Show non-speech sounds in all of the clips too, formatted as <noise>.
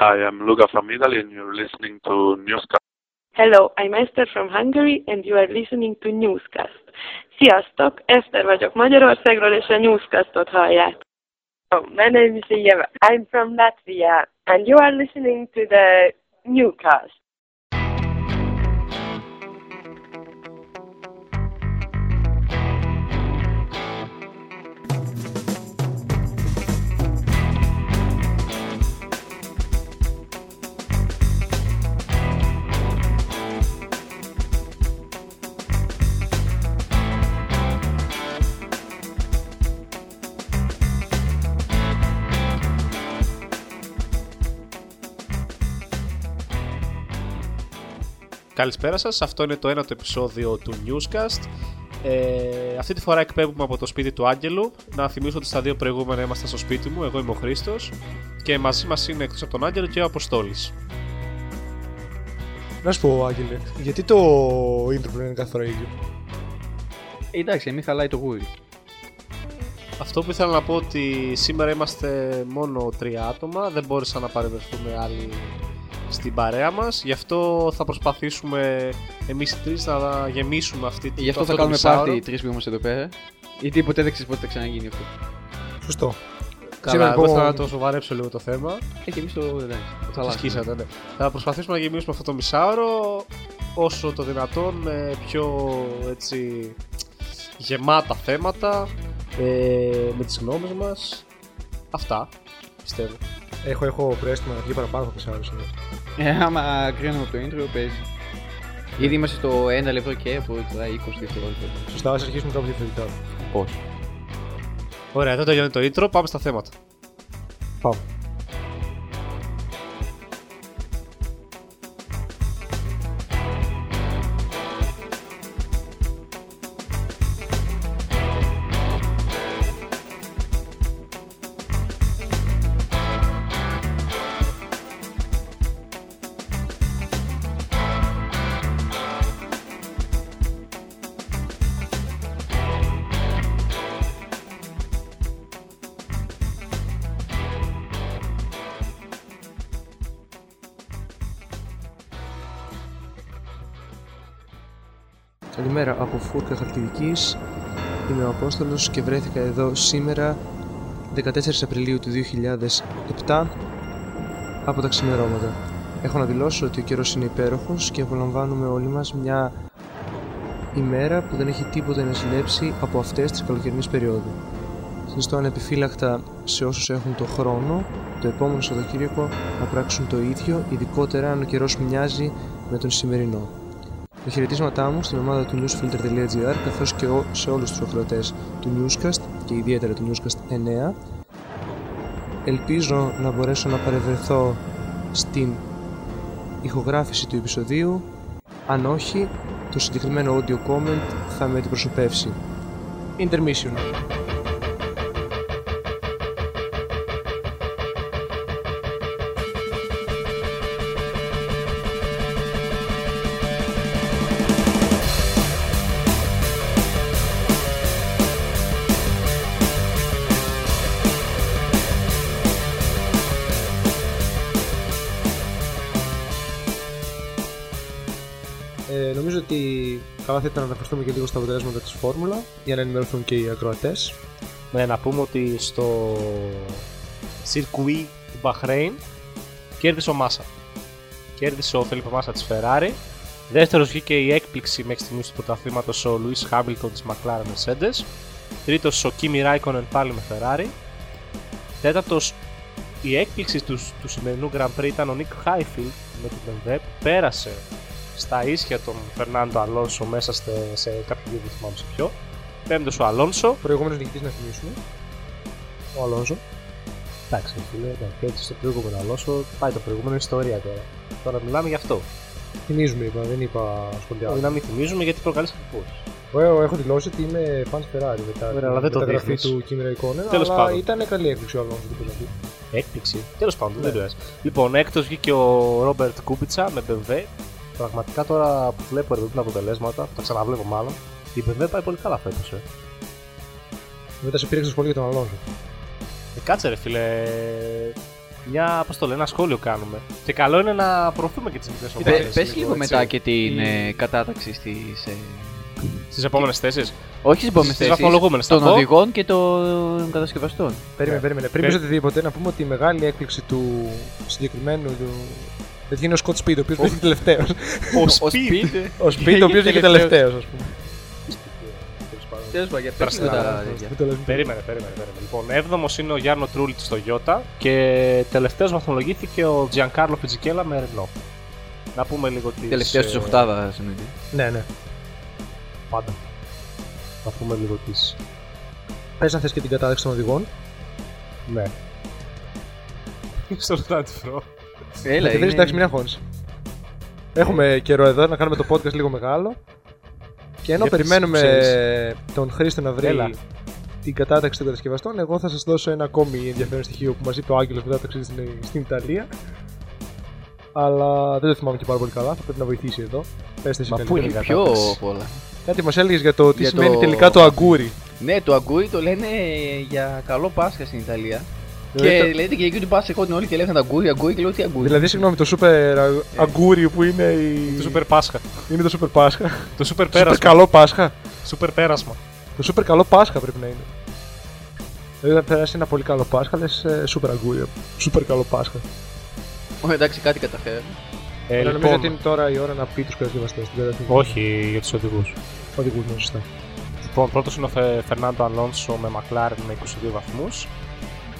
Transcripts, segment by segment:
I am Luca from Italy and you're listening to Newscast. Hello, I'm Esther from Hungary and you are listening to Newscast. Sziasztok, Eszter vagyok Magyarországról és a Newscastot hallják. Oh, my name is Eva. I'm from Latvia and you are listening to the Newscast. Καλησπέρα σας, αυτό είναι το ένατο επεισόδιο του Newscast. Ε, αυτή τη φορά εκπέμπουμε από το σπίτι του Άγγελου. Να θυμίσω ότι στα δύο προηγούμενα είμαστε στο σπίτι μου, εγώ είμαι ο Χρήστος και μαζί μας είναι εκτός από τον Άγγελο και ο Αποστόλης. Να σου πω, Άγγελε, γιατί το intro πρέπει να είναι κάθε φορά ίδιο; Ε, εντάξει, μην χαλάει το γούρι. Αυτό που ήθελα να πω ότι σήμερα είμαστε μόνο τρία άτομα, δεν μπόρεσαν να παρευρεθούμε άλλοι στην παρέα μας Γι' αυτό θα προσπαθήσουμε εμείς οι τρεις να γεμίσουμε αυτή τη Γι' αυτό θα το κάνουμε μισάωρο. πάρτι οι τρεις που είμαστε εδώ πέρα. Γιατί ποτέ δεν ξέρεις πότε θα ξαναγίνει αυτό. Σωστό. Καλά, Σήμερα, εγώ λοιπόν, θέλω να το σοβαρέψω λίγο το θέμα Ε, και εμείς το εντάξει, το Το χαλάσαμε. σκίσατε, ναι. Θα προσπαθήσουμε να γεμίσουμε αυτό το μισάωρο όσο το δυνατόν με πιο έτσι γεμάτα θέματα ε, με τις γνώμες μας αυτά πιστεύω Έχω, έχω προέστημα να βγει παραπάνω από 4 ώρες. Ε, άμα κρίνουμε από το intro, παίζει. Ήδη είμαστε στο 1 λεπτό και από τώρα 20 δευτερόλεπτα. Σωστά, ας αρχίσουμε κάπου διαφορετικά. Πώς. Ωραία, εδώ τελειώνει το intro, πάμε στα θέματα Πάμε. Καλημέρα από Φούρκα Χαλκιδικής. Είμαι ο Απόστολος και βρέθηκα εδώ σήμερα 14 Απριλίου του 2007 από τα ξημερώματα. Έχω να δηλώσω ότι ο καιρός είναι υπέροχος και απολαμβάνουμε όλοι μας μια ημέρα που δεν έχει τίποτα να ζηλέψει από αυτές τις καλοκαιρινές περιόδου. Συνιστώ ανεπιφύλακτα σε όσους έχουν το χρόνο το επόμενο Σαββατοκύριακο να πράξουν το ίδιο, ειδικότερα αν ο καιρός μοιάζει με τον σημερινό. Τα χαιρετίσματά μου στην ομάδα του newsfilter.gr καθώς και ο- σε όλους τους ακροατές του Newscast και ιδιαίτερα του Newscast 9. Ελπίζω να μπορέσω να παρευρεθώ στην ηχογράφηση του επεισοδίου. Αν όχι, το συγκεκριμένο audio comment θα με αντιπροσωπεύσει. Intermission. Ε, νομίζω ότι καλά θα ήταν να αναφερθούμε και λίγο στα αποτελέσματα της φόρμουλα για να ενημερωθούν και οι ακροατές. ναι, να πούμε ότι στο circuit του Bahrain κέρδισε ο Μάσα. Κέρδισε ο Φέλιππο Μάσα της Ferrari. Δεύτερος βγήκε η έκπληξη μέχρι στιγμής του πρωταθλήματος ο Λουίς Χάμπιλτον της McLaren Mercedes. Τρίτος ο Kimi Raikkonen πάλι με Ferrari. Τέταρτος η έκπληξη τους, του σημερινού Grand Prix ήταν ο Nick Heifeld με την BMW. Που πέρασε στα ίσια τον Φερνάντο Αλόνσο μέσα σε, σε κάποιο γύρο, δεν θυμάμαι σε ποιο. Πέμπτος ο Αλόνσο. Προηγούμενος νικητής να θυμίσουμε. Ο Αλόνζο. Εντάξει, φίλε, ναι, και έτσι στο προηγούμενο Αλόνσο πάει το προηγούμενο ιστορία τώρα. Τώρα μιλάμε γι' αυτό. Θυμίζουμε είπα, δεν είπα Όχι σχολιάζω. να μην θυμίζουμε γιατί προκαλείς εντυπώσει. Εγώ έχω δηλώσει ότι είμαι fan Ferrari μετά Ωραία, αλλά δεν το την μεταγραφή δείχνεις. του Kimi Raikkonen, Τέλος αλλά πάντων. ήταν καλή έκπληξη ο Αλόνζο. τι πρέπει να πει. Έκπληξη. Τέλος πάντων, Ναι. δεν το έζησε. Λοιπόν, έκτος βγήκε ο Ρόμπερτ Κούμπιτσα με BMW. Πραγματικά τώρα που βλέπω εδώ τα αποτελέσματα, που τα ξαναβλέπω μάλλον, η BMW πάει πολύ καλά φέτος. Ε. Μετά σε πήρεξε σχολείο για τον Αλόνζο. Ε, κάτσε ρε φίλε. μια, πώς το λένε, ένα σχόλιο κάνουμε. Και καλό είναι να προωθούμε και τις μικρές Πε- ομάδες. Πες λίγο έτσι. μετά και την Η- ε, κατάταξη στις, ε, Στις επόμενες θέσεις. όχι στις επόμενες στις θέσεις, βαθμολογούμενες, θα των πω. ωδηγών και των κατασκευαστών. Περίμενε, περίμενε. Πριν Ε. πεις οτιδήποτε, να πούμε ότι η μεγάλη έκπληξη του συγκεκριμένου. Του... Δεν είναι ο Σκοτ Σπίτ, ο οποίος βγήκε τελευταίος. Ο Ο Speed. Speed. Ο Σπίτ, ο οποίος βγήκε τελευταίος, ας πούμε. Τέλος πάντων, για πες Πέρασε λίγο τα- τα τέτοια. Μην το λες. Περίμενε, περίμενε, περίμενε. Λοιπόν, 7ο είναι ο Γιάννο Τρούλιτς στο Ιώτα και τελευταίος βαθμολογήθηκε ο Τζιανκάρλο Φιτζικέλα με Ρενό. Να πούμε λίγο τις. Τελευταίος της οχτάδας εννοείται. Ναι, ναι. Πάντα. Να πούμε λίγο τι. Πες να θες και την κατάδειξη των οδηγών. Ναι. Στο λεπτά τη φρό. Έλα, Και βρει, είναι- εντάξει, μην αγχώνεσαι. Έχουμε καιρό εδώ να κάνουμε το podcast λίγο μεγάλο. Και ενώ Για τις περιμένουμε ξέρεις. τον Χρήστο να βρει Έλα. την κατάταξη των κατασκευαστών, εγώ θα σας δώσω ένα ακόμη ενδιαφέρον στοιχείο που μας είπε ο Άγγελος μετά το ταξίδι στην, στην Ιταλία. Αλλά δεν το θυμάμαι και πάρα πολύ καλά, θα πρέπει να βοηθήσει εδώ. Πες εσύ Μα καλύτερα. πού είναι η Πιο κατάταξη; πολλά. Κάτι μας έλεγες για το τι Για σημαίνει το- τελικά το αγκούρι. Ναι, το αγκούρι το λένε για καλό Πάσχα στην Ιταλία. Δηλαδή Και το- λέτε και εκεί του Πάσχα έχουν όλοι και λέγανε αγκούρι, αγκούρι και λέω τι αγκούρι. Δηλαδή, συγγνώμη, το σούπερ α- αγκούρι που είναι, η... Το σούπερ Πάσχα. είναι το σούπερ Πάσχα. Το σούπερ Σούπερ πέρασμα. καλό Πάσχα. Σούπερ πέρασμα. Το σούπερ καλό Πάσχα πρέπει να είναι. Δηλαδή, θα περάσει ένα πολύ καλό Πάσχα, λες σούπερ αγκούρι. Σούπερ καλό Πάσχα. Ω, εντάξει, κάτι καταφέραμε. Ε, Αλλά νομίζω λοιπόν, ότι είναι τώρα η ώρα να πει τους κατασκευαστές. όχι για τους οδηγούς. Οδηγούς, ναι, σωστά. Λοιπόν, πρώτος είναι ο Φε- Φερνάντο Αλόνσο με McLaren με 22 βαθμούς.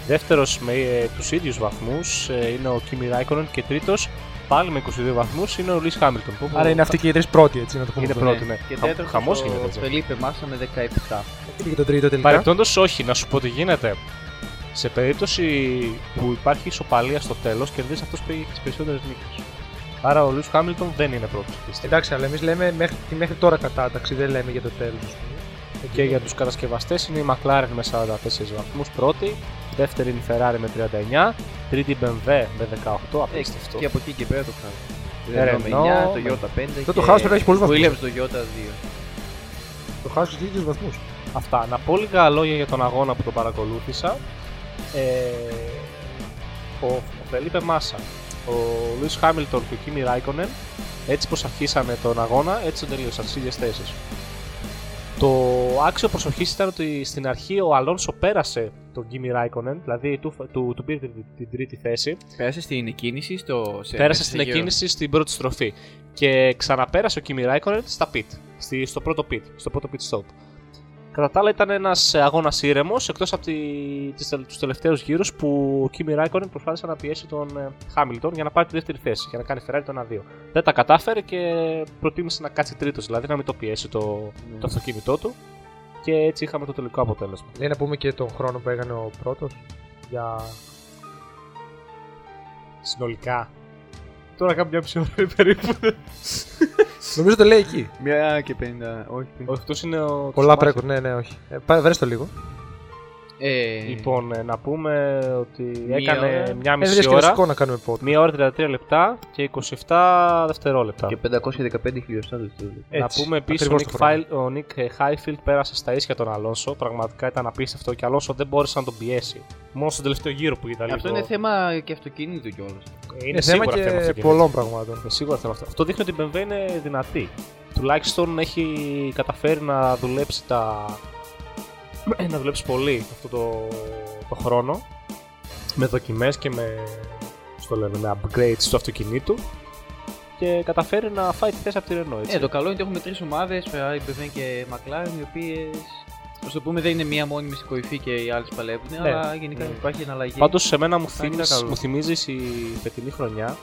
Δεύτερος με ε, τους ίδιους βαθμούς είναι ο Kimi Ράικονεν και τρίτος πάλι με 22 βαθμούς είναι ο Λι Χάμιλτον. που- Άρα είναι αυτοί και οι τρεις πρώτοι, έτσι να το πούμε. Είναι αυτό. πρώτοι, ναι. Και Χα- τέταρτος χαμός ο γίνεται, έτσι. Φελίπε Μάσα με 17. Και το τρίτο τελικά. Παρεπτόντως, όχι, να σου πω τι γίνεται. Σε περίπτωση που υπάρχει ισοπαλία στο τέλος, κερδίζει αυτός που έχει τις περισσότερες νίκες. Άρα ο Λιου Χάμιλτον δεν είναι πρώτος. Εντάξει, αλλά εμείς λέμε μέχρι, τη μέχρι τώρα κατάταξη, δεν λέμε για το τέλος. Και για τους κατασκευαστές είναι η McLaren με 44 βαθμούς πρώτη, δεύτερη είναι η Ferrari με 39, τρίτη η BMW με 18, απίστευτος. Και από εκεί και πέρα το χάο. Ε, Renault με Renault, 9, το με- Ιώτα 5. Το- το Haas πρέπει να έχει πολλούς βαθμούς. Williams το Ιώτα 2. Το χάσο τους ίδιου βαθμούς. Αυτά. Να πω λίγα λόγια για τον αγώνα που τον παρακολούθησα. Ε, ο, ο Φελίπε Μάσα, ο Λουίς Χάμιλτον και ο Κίμι Ράικονεν, έτσι πως αρχίσανε τον αγώνα, έτσι τον τελείωσαν στις ίδιες θέσεις. Το άξιο προσοχής ήταν ότι στην αρχή ο Αλόνσο πέρασε τον Κίμι Ράικονεν, δηλαδή του, του, του πήρε την, την τρίτη θέση, Πέρασε στην εκκίνηση στο. Σε, πέρασε μέσα στην σε γύρο. εκκίνηση στην πρώτη στροφή και ξαναπέρασε ο Kimi Ράικονεν στα pit, στη, στο πρώτο pit, στο πρώτο pit stop. Κατά τα άλλα ήταν ένας αγώνας ήρεμος εκτός από τη, τις, τους τελευταίους γύρους που ο Kimi Ράικονεν προσπάθησε να πιέσει τον ε, Χάμιλτον για να πάρει τη δεύτερη θέση, για να κάνει Ferrari το 1-2. Δεν τα κατάφερε και προτίμησε να κάτσει τρίτος, δηλαδή να μην το πιέσει το, το αυτοκίνητό του και έτσι είχαμε το τελικό αποτέλεσμα. Λέει να πούμε και τον χρόνο που έκανε ο πρώτος. Για. Συνολικά. Τώρα κάνω μια μισή ώρα περίπου. <laughs> Νομίζω το λέει εκεί. Μια και 50. Όχι. Αυτός είναι ο. Πολλά Σουμάχερ. πρέπει, ναι, ναι, όχι. Ε, πά- βρες το λίγο. Ε, Λοιπόν, ε, να πούμε ότι Μία έκανε ώρα. μια Ε, μισή δεν είναι ώρα, σκεφτικό να κάνουμε podcast. μία ώρα 33 λεπτά και 27 δευτερόλεπτα. Και 515 χιλιοστά δευτερόλεπτα. Να Έτσι, πούμε επίσης ο ακριβώς Nick, το χρόνο. File- ο Nick Highfield πέρασε στα ίσια τον Αλόνσο. Πραγματικά ήταν απίστευτο και ο Αλόνσο δεν μπόρεσε να τον πιέσει. Μόνο στον τελευταίο γύρο που ήταν. Αυτό λίγο- είναι θέμα και αυτοκίνητου κιόλας. Είναι Είναι θέμα σίγουρα θέμα και αυτοκίνητο. πολλών πραγμάτων. Είναι σίγουρα θέμα αυτό. Αυτό δείχνει ότι η BMW είναι δυνατή. Τουλάχιστον έχει καταφέρει να δουλέψει τα. ε, να δουλέψει πολύ αυτό το, το χρόνο. Με δοκιμές και με. πώς το λένε, με upgrades του αυτοκινήτου. Και καταφέρει να φάει τη θέση από τη Renault. Έτσι. Ε, το καλό είναι ότι έχουμε τρεις ομάδες, Ferrari, BMW και McLaren, οι οποίες. Α το πούμε, δεν είναι μία μόνιμη στην κορυφή και οι άλλες παλεύουν, Ναι. αλλά γενικά Ναι. υπάρχει εναλλαγή. Πάντως σε μένα μου, Θα είναι θύμιζε, καλό. μου θυμίζεις η φετινή χρονιά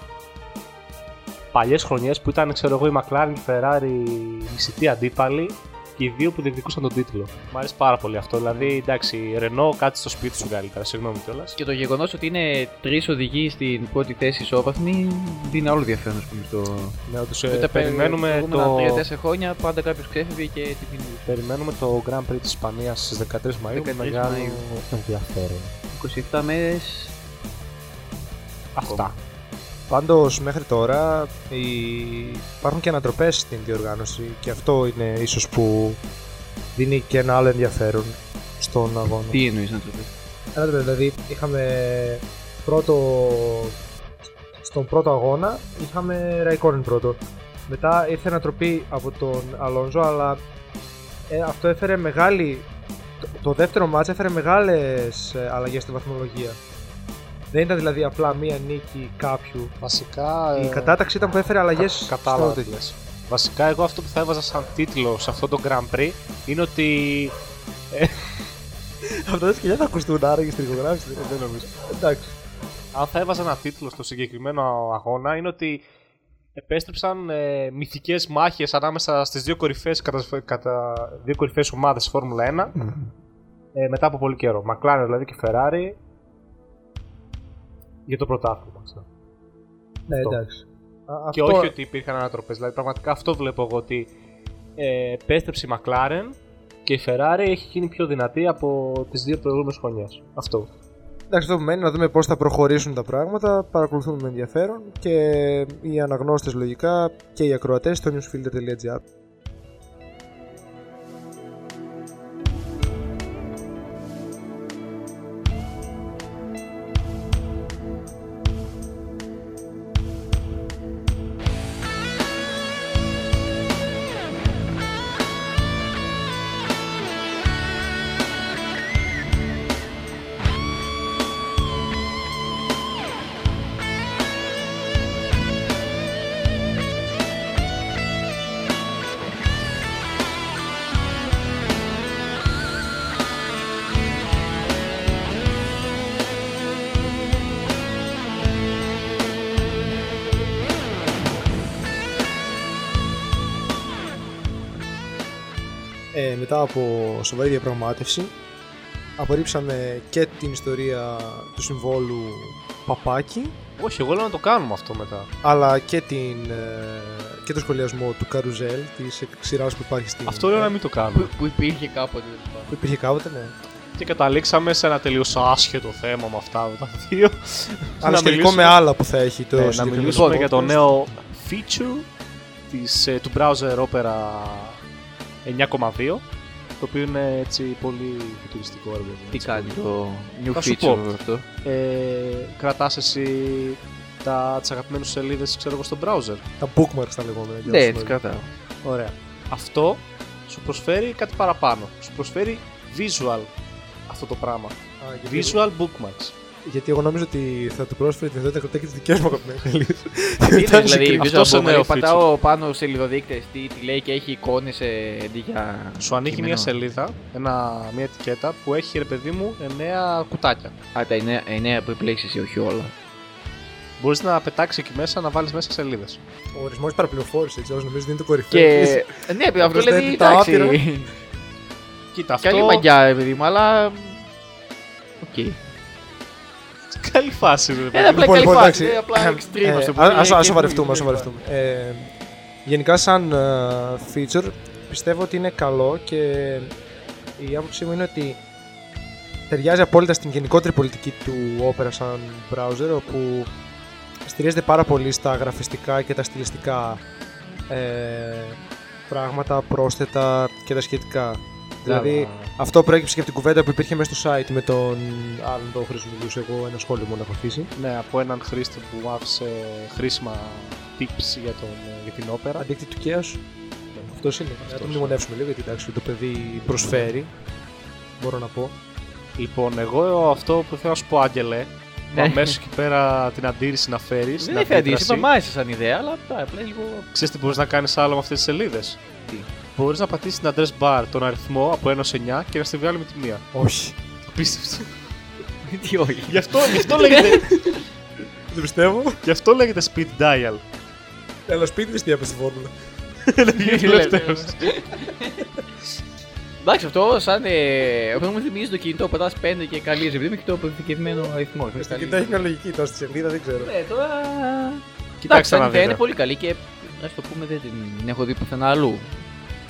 παλιές χρονιές που ήταν ξέρω εγώ η McLaren και η Ferrari μισητοί αντίπαλοι και οι δύο που διεκδικούσαν τον τίτλο. Μ' αρέσει πάρα πολύ αυτό. Δηλαδή, εντάξει, η Renault κάτσε στο σπίτι σου καλύτερα, συγγνώμη κιόλας. Και το γεγονός ότι είναι τρεις οδηγοί στην πρώτη θέση ισόβαθμη δίνει άλλο ενδιαφέρον, ας πούμε. Στο... Ναι, τους, Γιατί ε, τα περιμένουμε, το... προηγούμενα 3-4 χρόνια πάντα κάποιος ξέφευγε και την πίνει. περιμένουμε το Grand Prix της Ισπανίας στις 13 Μαΐου 13 με μεγάλο Μαΐου. ενδιαφέρον. 27 μέρες. Αυτά. Πάντως μέχρι τώρα οι- υπάρχουν και ανατροπές στην διοργάνωση και αυτό είναι ίσως που δίνει και ένα άλλο ενδιαφέρον στον αγώνα. Τι εννοείς να το πει. Ανατροπές, δηλαδή είχαμε πρώτο, στον πρώτο αγώνα είχαμε Raikkonen πρώτο. Μετά ήρθε ανατροπή από τον Αλόνζο, αλλά ε, αυτό έφερε μεγάλη. Το, το δεύτερο μάτς έφερε μεγάλες ε, αλλαγές στη βαθμολογία. Δεν ήταν δηλαδή απλά μία νίκη κάποιου. Βασικά. Η ε, κατάταξη ήταν που έφερε αλλαγές κα- Κατάλαβα στο τι λες. Βασικά, εγώ αυτό που θα έβαζα σαν τίτλο σε αυτό το Grand Prix είναι ότι. Αυτά τα σκυλιά θα ακουστούν άραγες στην ηχογράφηση. δεν νομίζω. Εντάξει. Αν θα έβαζα ένα τίτλο στο συγκεκριμένο αγώνα είναι ότι επέστρεψαν ε, μυθικές μάχες ανάμεσα στις δύο κορυφαίες, κατά, κατά δύο κορυφαίες ομάδες στη Φόρμουλα 1 ε, μετά από πολύ καιρό. McLaren δηλαδή και Ferrari για το πρωτάθλημα. ξέρω. Ναι, Αυτό. εντάξει. Α, Και αυτό- όχι ότι υπήρχαν ανατροπές. Δηλαδή πραγματικά αυτό βλέπω εγώ ότι ε, επέστρεψε η McLaren και η Ferrari έχει γίνει πιο δυνατή από τις δύο προηγούμενες χρονιές. Αυτό. Εντάξει, αυτό που μένει να δούμε πώς θα προχωρήσουν τα πράγματα. Παρακολουθούμε με ενδιαφέρον και οι αναγνώστες λογικά και οι ακροατές στο newsfilter.gr. μετά από σοβαρή διαπραγμάτευση απορρίψαμε και την ιστορία του συμβόλου Παπάκη Όχι, εγώ λέω να το κάνουμε αυτό μετά. αλλά και, την, ε, και το σχολιασμό του Καρουζέλ της σειράς που υπάρχει στην Αυτό λέω να μην το κάνουμε. Που, που υπήρχε κάποτε. τέλος πάντων. που υπήρχε κάποτε, ναι. Και καταλήξαμε σε ένα τελείως άσχετο θέμα με αυτά με τα δύο. Αλλά Να σχετικό μιλήσουμε- με άλλα που θα έχει το Ναι, να συγκεκριμένο μιλήσουμε podcast. για το νέο feature της, ε, του browser Opera 9,2 το οποίο είναι έτσι πολύ futurisικό έργο. Τι έτσι, κάνει πολύ. το new Θα σου feature πω. αυτό; Ε, κρατάς εσύ τα, τις αγαπημένους σελίδες ξέρω εγώ στο browser; Τα bookmarks τα λεγόμενα. για Ναι, όσους τις δεν- κρατάω. Ωραία. Αυτό σου προσφέρει κάτι παραπάνω. Σου προσφέρει visual αυτό το πράγμα. Α, γιατί- Visual bookmarks. Γιατί εγώ νόμιζα ότι θα του πρόσφερε τη δυνατότητα να κρατάει και τις δικές μου αγαπημένε σελίδε. Τι είναι, <laughs> δηλαδή, Αυτό visual σε bookmark, νέο πατάω πάνω σε λιδοδείκτες, τι, τι λέει και έχει εικόνες ε, αντί για Σου ανοίγει κείμενο. μια σελίδα, ένα, μια ετικέτα που έχει ρε παιδί μου 9 κουτάκια. Α, τα εννέα, εννέα που επιλέξεις εσύ, όχι όλα. Μπορείς να πετάξεις εκεί μέσα να βάλεις μέσα σελίδες. Ο ορισμός παραπληροφόρησης, έτσι, όσο νομίζω ότι είναι το κορυφαίο. Και... ναι, αυτό προσθέτει δηλαδή, τα εντάξει. άπειρα. Κοίτα, αυτό. Καλή μαγιά, ρε παιδί μου, αλλά... Οκ. Καλή φάση, ρε παιδί Ένα μου. απλά καλή λοιπόν, φάση, εντάξει. ε, απλά extreme Ε, ας το α- πούμε. ας- και ας σοβαρευτούμε, δεν ας σοβαρευτούμε. Ε, γενικά σαν ε, feature πιστεύω ότι είναι καλό και η άποψή μου είναι ότι ταιριάζει απόλυτα στην γενικότερη πολιτική του Opera σαν browser όπου στηρίζεται πάρα πολύ στα γραφιστικά και τα στιλιστικά ε, πράγματα, πρόσθετα και τα σχετικά. Δηλαδή, αυτό προέκυψε και από την κουβέντα που υπήρχε μέσα στο site με τον άλλον τον χρησιμοποιούσε εγώ ένα σχόλιο μόνο έχω αφήσει. Ναι, από έναν χρήστη που μου άφησε χρήσιμα tips για, τον, για την όπερα. Αντίκτη του Chaos. Αυτός είναι. Να το μνημονεύσουμε λίγο γιατί εντάξει, το παιδί προσφέρει. Μπορώ να πω. Λοιπόν, εγώ αυτό που θέλω να σου πω, Άγγελε, Ναι. αμέσω εκεί πέρα την αντίρρηση να φέρεις. Δεν έχει αντίρρηση, είπα μ' άρεσε σαν ιδέα, αλλά α, απλά λίγο... Ξέρεις τι μπορείς να κάνεις άλλο με αυτές τις σελίδες; Τι; Μπορείς να πατήσεις την address bar τον αριθμό από 1 σε 9 και να στη βγάλει με τη μία. Όχι. Απίστευτο. Τι όχι; γι, αυτό, γι, αυτό λέγεται, Δεν πιστεύω. γι' αυτό λέγεται speed dial. Έλα σπίτι τη τι έπεσε στη φόρμουλα. Τελευταίος. Εντάξει, αυτό σαν. Ε, αυτό μου θυμίζει το κινητό, πατάς 5 και καλεί, επειδή με και το αποθηκευμένο αριθμό. Είναι Στο καλή. κινητό έχει μια λογική τώρα στη σελίδα, δεν ξέρω. Ναι, τώρα. Κοιτάξτε Εντάξει, να σαν ιδέα δείτε. είναι πολύ καλή και α το πούμε δεν την έχω δει πουθενά αλλού.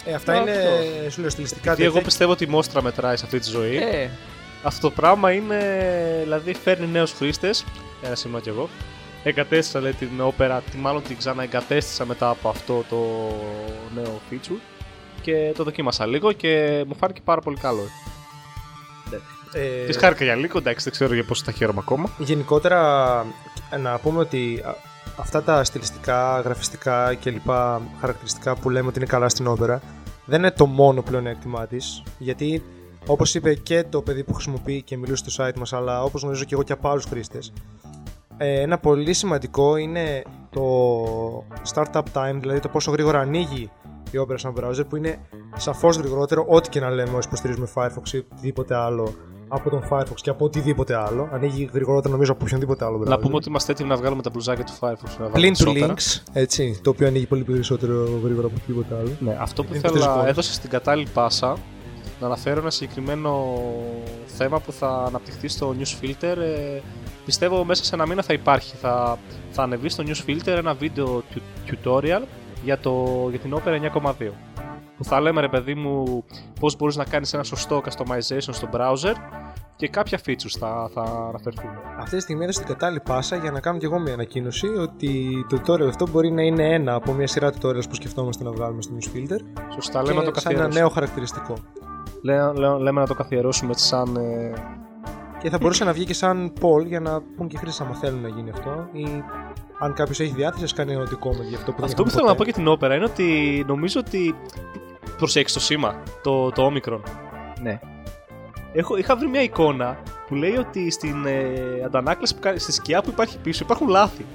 Ε, αυτά Αυτό. είναι σου λέω στιλιστικά Γιατί εγώ τέτοια. πιστεύω ότι η μόστρα μετράει σε αυτή τη ζωή. Ε, Αυτό το πράγμα είναι. Δηλαδή φέρνει νέους χρήστες. Ένα σημείο κι εγώ. Εγκατέστησα λέει, την όπερα, τη μάλλον την ξαναεγκατέστησα μετά από αυτό το νέο feature και το δοκίμασα λίγο και μου φάνηκε πάρα πολύ καλό. Ε, Τη χάρηκα για λίγο, εντάξει, δεν ξέρω για πόσο τα χαίρομαι ακόμα. Γενικότερα, να πούμε ότι α, αυτά τα στιλιστικά, γραφιστικά και λοιπά χαρακτηριστικά που λέμε ότι είναι καλά στην όπερα δεν είναι το μόνο πλεονέκτημά της. Γιατί, όπως είπε και το παιδί που χρησιμοποιεί και μιλούσε στο site μας, αλλά όπως γνωρίζω και εγώ και από άλλους χρήστες, ε, ένα πολύ σημαντικό είναι το startup time, δηλαδή το πόσο γρήγορα ανοίγει η Opera σαν browser, που είναι σαφώς γρηγορότερο, ό,τι και να λέμε όσοι υποστηρίζουμε Firefox ή οτιδήποτε άλλο από τον Firefox και από οτιδήποτε άλλο. Ανοίγει γρηγορότερα νομίζω από οποιονδήποτε άλλο browser. Να πούμε ότι είμαστε έτοιμοι να βγάλουμε τα μπλουζάκια του Firefox. Να Πλην του περισσότερα. links, έτσι, το οποίο ανοίγει πολύ περισσότερο γρήγορα από οτιδήποτε άλλο. Ναι, αυτό που Είναι θέλω υποθετικό. να έδωσε στην κατάλληλη πάσα να αναφέρω ένα συγκεκριμένο θέμα που θα αναπτυχθεί στο news filter. Ε, πιστεύω μέσα σε ένα μήνα θα υπάρχει. Θα, θα ανεβεί στο news filter ένα βίντεο tu- tutorial για, το, για την Opera 9.2 που θα λέμε ρε παιδί μου πώς μπορείς να κάνεις ένα σωστό customization στο browser και κάποια features θα, θα αναφερθούν. Αυτή τη στιγμή έδωσε την κατάλληλη πάσα για να κάνω και εγώ μια ανακοίνωση ότι το tutorial αυτό μπορεί να είναι ένα από μια σειρά tutorials που σκεφτόμαστε να βγάλουμε στο news filter. Σωστά, λέμε να το και σαν ένα καθιερώσουμε. νέο χαρακτηριστικό. Λέ- λέ- λέμε να το καθιερώσουμε έτσι σαν ε, Και θα μπορούσε να βγει και σαν poll για να πούν και οι χρήστες άμα θέλουν να γίνει αυτό ή αν κάποιος έχει διάθεση να κάνει ένα comment για αυτό που δεν Αυτό που είχαμε θέλω να πω ποτέ. για την όπερα είναι ότι νομίζω ότι. Προσέξει το σήμα, το, το όμικρον. Ναι. Έχω, είχα βρει μια εικόνα που λέει ότι στην ε, αντανάκλαση, που, κάνει- στη σκιά που υπάρχει πίσω υπάρχουν λάθη.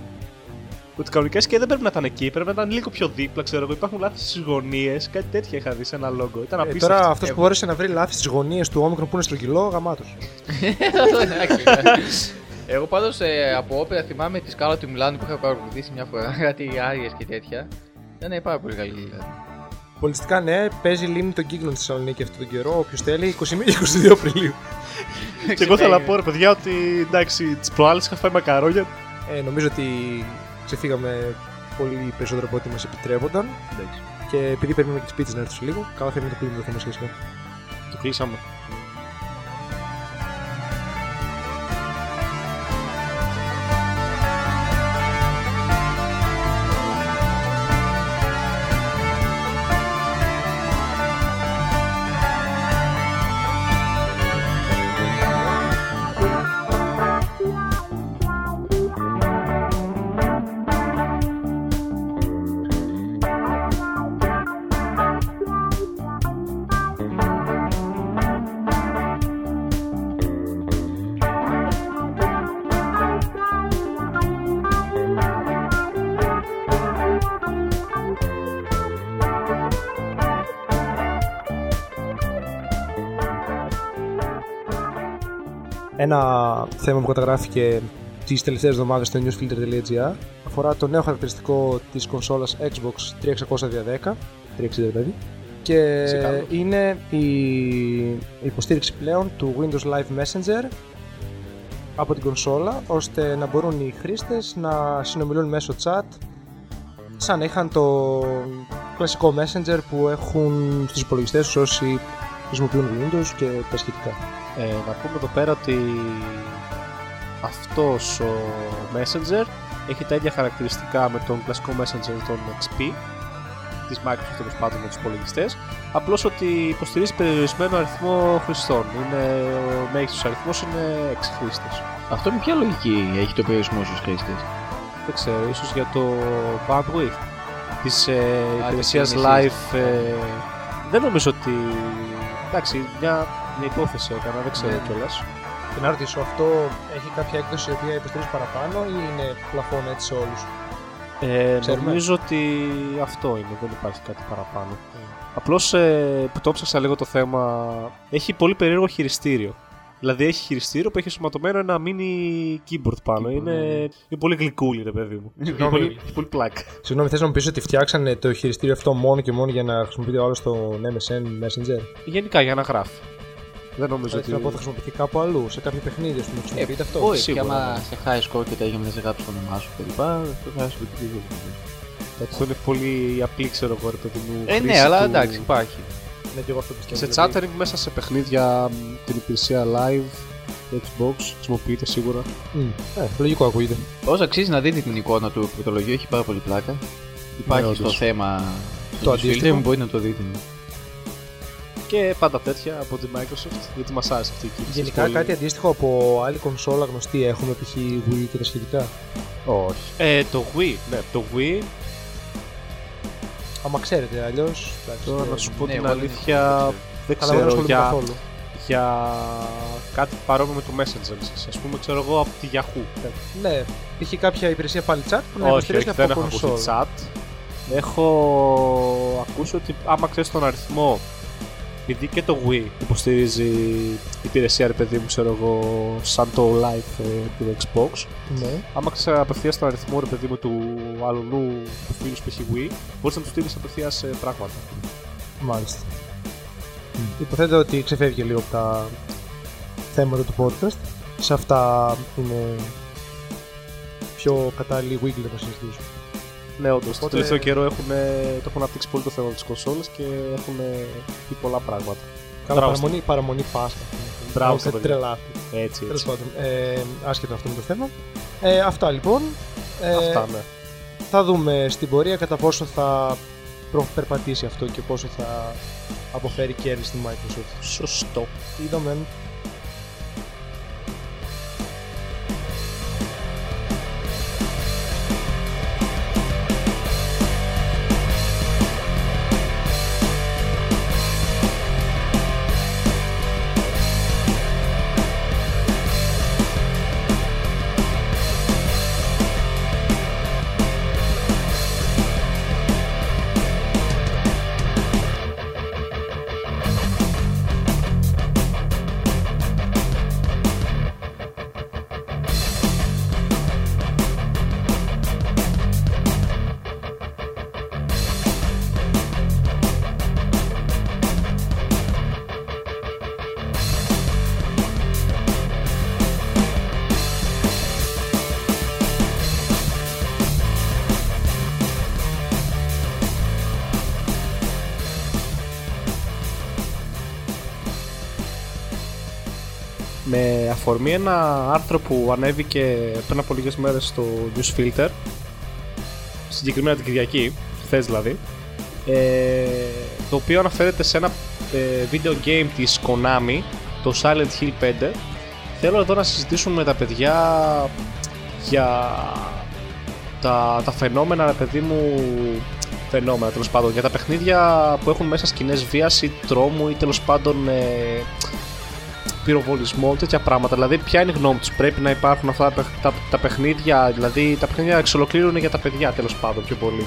Ότι κανονικά η σκιά δεν πρέπει να ήταν εκεί, πρέπει να ήταν λίγο πιο δίπλα, ξέρω εγώ. Υπάρχουν λάθη στις γωνίες, κάτι τέτοια είχα δει σε ένα λόγο. Ήταν Ε, απίστευτο. τώρα αυτός Εγώ- που μπόρεσε να βρει λάθη στις γωνίες του όμικρον που είναι στρογγυλό, γαμάτος. Εντάξει, <laughs> Εγώ πάντως από όπερα θυμάμαι τη σκάλα του Μιλάνου που είχα παρακολουθήσει μια φορά, <laughs> κάτι άριε και τέτοια. Ήταν πάρα πολύ καλή. δηλαδή. Πολιτιστικά ναι, παίζει λίμνη των κύκλων στη Θεσσαλονίκη αυτόν τον καιρό. Όποιος θέλει, 21-22 Απριλίου. <laughs> Και εγώ θέλω να πω ρε παιδιά ότι εντάξει, τις προάλλες είχα φάει μακαρόνια. Ε, νομίζω ότι ξεφύγαμε πολύ περισσότερο από ό,τι μας επιτρέπονταν. Και επειδή περιμένουμε και τι πίτσε να έρθουν σε λίγο, καλά θα είναι να το κλείνουμε το θέμα σχετικά. Το κλείσαμε. Ένα θέμα που καταγράφηκε τις τελευταίες εβδομάδες στο newsfilter.gr αφορά το νέο χαρακτηριστικό της κονσόλας Xbox 3600 δια 10, 360 δηλαδή, και Ξεκάθαρο. είναι η υποστήριξη πλέον του Windows Live Messenger από την κονσόλα ώστε να μπορούν οι χρήστες να συνομιλούν μέσω chat σαν να είχαν το κλασικό Messenger που έχουν στους υπολογιστές τους όσοι χρησιμοποιούν Windows και τα σχετικά. Ε, να πούμε εδώ πέρα ότι αυτός ο Messenger έχει τα ίδια χαρακτηριστικά με τον κλασικό Messenger των XP της Microsoft τέλος πάντων με τους υπολογιστές απλώς ότι υποστηρίζει περιορισμένο αριθμό χρηστών είναι, ο μέγιστος αριθμός είναι 6 χρήστες Αυτό με ποια λογική έχει το περιορισμό στους χρήστες; δεν ξέρω, ίσως για το bandwidth της ε, της υπηρεσίας υπηρεσίας. live ε, δεν νομίζω ότι εντάξει, μια, μια υπόθεση έκανα, δεν ξέρω Ναι. κιόλας Και να ρωτήσω, αυτό έχει κάποια έκδοση η οποία υποστηρίζει παραπάνω ή είναι πλαφόν έτσι σε όλους; Ε, Ξέρουμε. νομίζω ότι αυτό είναι, δεν υπάρχει κάτι παραπάνω. Απλώς ε, που το ψάξα λίγο το θέμα, έχει πολύ περίεργο χειριστήριο. Δηλαδή έχει χειριστήριο που έχει σωματωμένο ένα mini keyboard πάνω. Keyboard, είναι, ναι. είναι πολύ γλυκούλη, ρε παιδί μου. έχει, Συγγνώμη. πολύ, έχει πολύ πλάκα. Συγγνώμη, θες να μου πεις ότι φτιάξανε το χειριστήριο αυτό μόνο και μόνο για να χρησιμοποιείται όλο στο MSN Messenger; Γενικά για να γράφει. Δεν νομίζω Θα ότι. ήθελα να πω θα χρησιμοποιηθεί κάπου αλλού, σε κάποιο παιχνίδι, ας πούμε, χρησιμοποιείται αυτό. Όχι, και σίγουρα, άμα ναι. σε high score και τα είχε μετά σε κάποιος το όνομά σου κλπ. Αυτό θα σου πει Αυτό είναι πολύ απλή, ξέρω εγώ, ρε παιδί μου. Ε, χρήση ναι, αλλά του- εντάξει, υπάρχει. Ναι, και εγώ αυτό πιστεύω. Σε δηλαδή. chattering μέσα σε παιχνίδια μ, την υπηρεσία live, το Xbox, χρησιμοποιείται σίγουρα. Μμ, Ε, λογικό ακούγεται. Όσο αξίζει να δείτε την εικόνα του πρωτολογίου, έχει πάρα πολύ πλάκα. Υπάρχει Ναι, στο όντως. θέμα Το του αντίστοιχο. stream, μπορείτε να το δείτε. Και πάντα τέτοια από τη Microsoft, γιατί μας άρεσε αυτή η κίνηση. Γενικά Πολύ- κάτι αντίστοιχο από άλλη κονσόλα γνωστή έχουμε, π.χ. Wii και τα σχετικά. Όχι. Ε, το Wii, ναι, το Wii, Άμα ξέρετε, αλλιώς. τώρα να σου πω Ναι, την εγώ δεν- αλήθεια, δεν Αλλά δεν ξέρω ασχολούμαι για, καθόλου. για κάτι παρόμοιο με το Messenger. Ας πούμε, ξέρω εγώ από τη Yahoo. Ναι, είχε κάποια υπηρεσία πάλι chat που να όχι, υποστηρίζει όχι, δεν από έχω ακούσει κονσόλα. chat. Έχω ακούσει ότι άμα ξέρεις τον αριθμό επειδή και το Wii υποστηρίζει υπηρεσία ρε παιδί μου ξέρω εγώ σαν το Live ε, του Xbox Ναι. άμα ξέρεις απευθείας τον αριθμό ρε παιδί μου του αλλονού του φίλου που έχει Wii μπορείς να του στείλεις απευθείας ε, πράγματα Μάλιστα. Υποθέτω ότι ξεφεύγει λίγο από τα θέματα του podcast. Σε αυτά είναι πιο κατάλληλη Wiggle να συζητήσουμε. Ναι, όντως. Το Οπότε- τελευταίο καιρό έχουν, το έχουν αναπτύξει πολύ το θέμα της κονσόλας και έχουν πει πολλά πράγματα. Καλά, Μπράβο, παραμονή, παραμονή Πάσχα. Μπράβο Κάτι στα παιδιά. τρελά. Έτσι, Τέλος έτσι. πάντων, ε, άσχετο αυτό με το θέμα. Ε, αυτά λοιπόν. Ε, Αυτά, ναι. Θα δούμε στην πορεία κατά πόσο θα προπερπατήσει αυτό και πόσο θα αποφέρει κέρδη στη Microsoft. Σωστό. Είδαμε. Αφορμή ένα άρθρο που ανέβηκε πριν από λίγες μέρες στο News Filter συγκεκριμένα την Κυριακή, χθες δηλαδή. Ε, το οποίο αναφέρεται σε ένα ε, video game της Konami το Silent Hill 5 θέλω εδώ να συζητήσουμε με τα παιδιά για τα, τα φαινόμενα ρε παιδί μου φαινόμενα τέλος πάντων για τα παιχνίδια που έχουν μέσα σκηνές βίας ή τρόμου ή τέλος πάντων ε, πυροβολισμό, τέτοια πράγματα. Δηλαδή, ποια είναι η γνώμη τους, Πρέπει να υπάρχουν αυτά τα, παιχ- τα, τα παιχνίδια, δηλαδή τα παιχνίδια εξ ολοκλήρου είναι για τα παιδιά τέλος πάντων πιο πολύ.